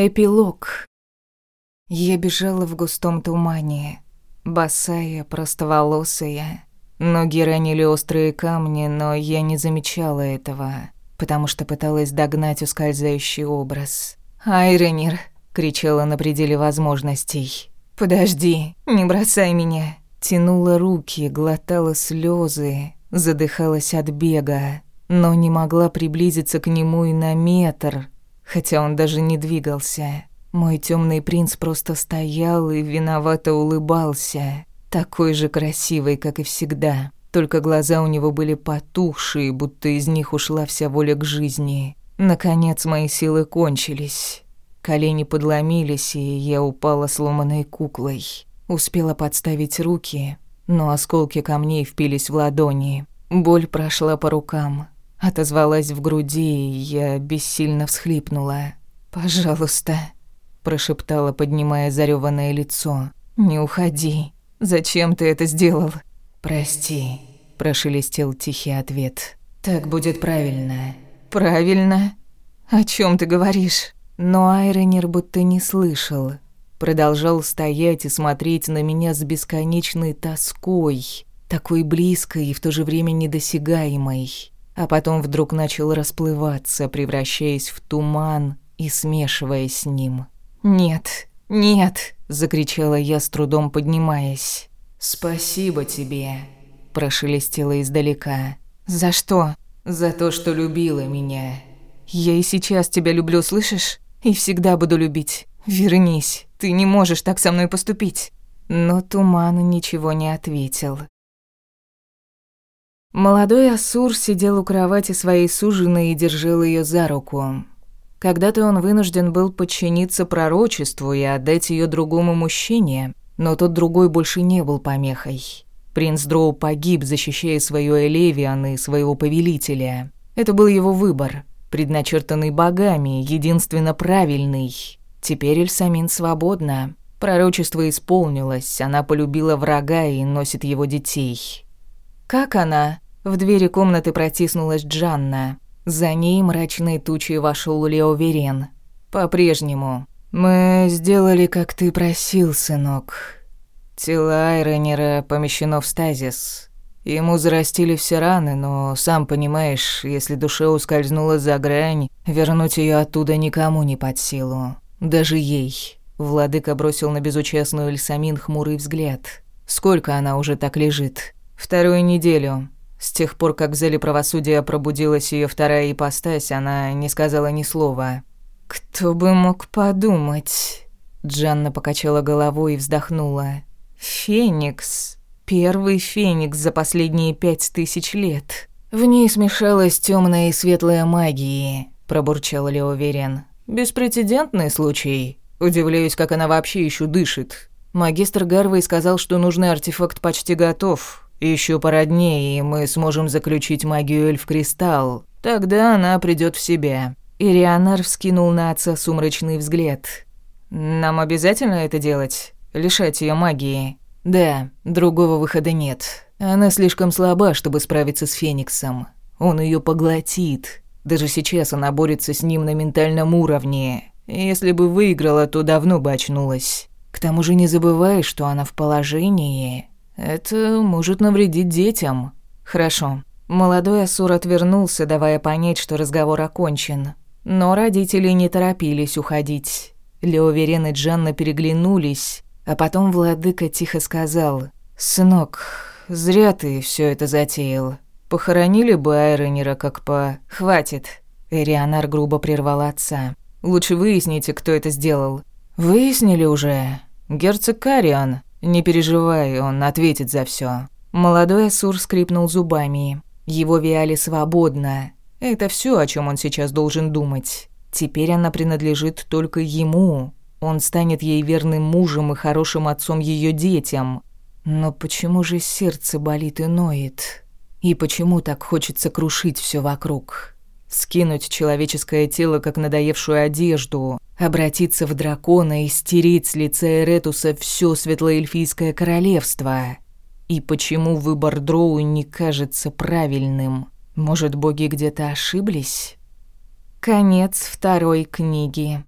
Эпилог. Я бежала в густом тумане, босая, простоволосая. Ноги ранили острые камни, но я не замечала этого, потому что пыталась догнать ускользающий образ. «Айронер!» — кричала на пределе возможностей. «Подожди, не бросай меня!» Тянула руки, глотала слезы, задыхалась от бега, но не могла приблизиться к нему и на метр — хотя он даже не двигался. Мой темный принц просто стоял и виновато улыбался, такой же красивый, как и всегда. Только глаза у него были потухшие, будто из них ушла вся воля к жизни. Наконец мои силы кончились. Колени подломились, и я упала сломанной куклой. Успела подставить руки, но осколки камней впились в ладони. Боль прошла по рукам. Отозвалась в груди, и я бессильно всхлипнула. «Пожалуйста», — прошептала, поднимая зарёванное лицо. «Не уходи. Зачем ты это сделал?» «Прости», — прошелестел тихий ответ. «Так будет правильно». «Правильно? О чем ты говоришь?» Но Айронер будто не слышал. Продолжал стоять и смотреть на меня с бесконечной тоской, такой близкой и в то же время недосягаемой а потом вдруг начал расплываться, превращаясь в туман и смешиваясь с ним. «Нет, нет!» — закричала я, с трудом поднимаясь. «Спасибо тебе!» — прошелестело издалека. «За что?» «За то, что любила меня». «Я и сейчас тебя люблю, слышишь? И всегда буду любить. Вернись, ты не можешь так со мной поступить». Но туман ничего не ответил. Молодой Асур сидел у кровати своей суженой и держал ее за руку. Когда-то он вынужден был подчиниться пророчеству и отдать ее другому мужчине, но тот другой больше не был помехой. Принц Дроу погиб, защищая свою Элевиан и своего повелителя. Это был его выбор, предначертанный богами, единственно правильный. Теперь Эльсамин свободна. Пророчество исполнилось, она полюбила врага и носит его детей. «Как она?» В двери комнаты протиснулась Джанна. За ней мрачной тучей вошел Лео Верен. «По-прежнему. Мы сделали, как ты просил, сынок. Тело Айронера помещено в стазис. Ему зарастили все раны, но, сам понимаешь, если душа ускользнула за грань, вернуть ее оттуда никому не под силу. Даже ей». Владыка бросил на безучастную Эльсамин хмурый взгляд. «Сколько она уже так лежит?» Вторую неделю. С тех пор, как в зале правосудия пробудилась ее вторая ипостась, она не сказала ни слова. «Кто бы мог подумать?» Джанна покачала головой и вздохнула. «Феникс. Первый феникс за последние пять тысяч лет. В ней смешалась темная и светлая магии», – пробурчал Лео Верен. «Беспрецедентный случай. Удивляюсь, как она вообще еще дышит. Магистр Гарвей сказал, что нужный артефакт почти готов. Еще пара дней, и мы сможем заключить магию эльф-кристалл. Тогда она придет в себя». Ирианар вскинул на отца сумрачный взгляд. «Нам обязательно это делать? Лишать ее магии?» «Да, другого выхода нет. Она слишком слаба, чтобы справиться с Фениксом. Он ее поглотит. Даже сейчас она борется с ним на ментальном уровне. Если бы выиграла, то давно бы очнулась. К тому же не забывай, что она в положении, это может навредить детям. Хорошо. Молодой Асур отвернулся, давая понять, что разговор окончен. Но родители не торопились уходить. Леоверен и Джанна переглянулись, а потом владыка тихо сказал, «Сынок, зря ты все это затеял. Похоронили бы Айронера как по... Хватит!» Эрианар грубо прервал отца. «Лучше выясните, кто это сделал». «Выяснили уже. Герцог Кариан. «Не переживай, он ответит за все. Молодой Асур скрипнул зубами. Его Виали свободна. Это все, о чем он сейчас должен думать. Теперь она принадлежит только ему. Он станет ей верным мужем и хорошим отцом ее детям. Но почему же сердце болит и ноет? И почему так хочется крушить все вокруг? Скинуть человеческое тело, как надоевшую одежду, обратиться в дракона и стереть с лица Эретуса все светлоэльфийское королевство. И почему выбор Дроу не кажется правильным? Может, боги где-то ошиблись? Конец второй книги.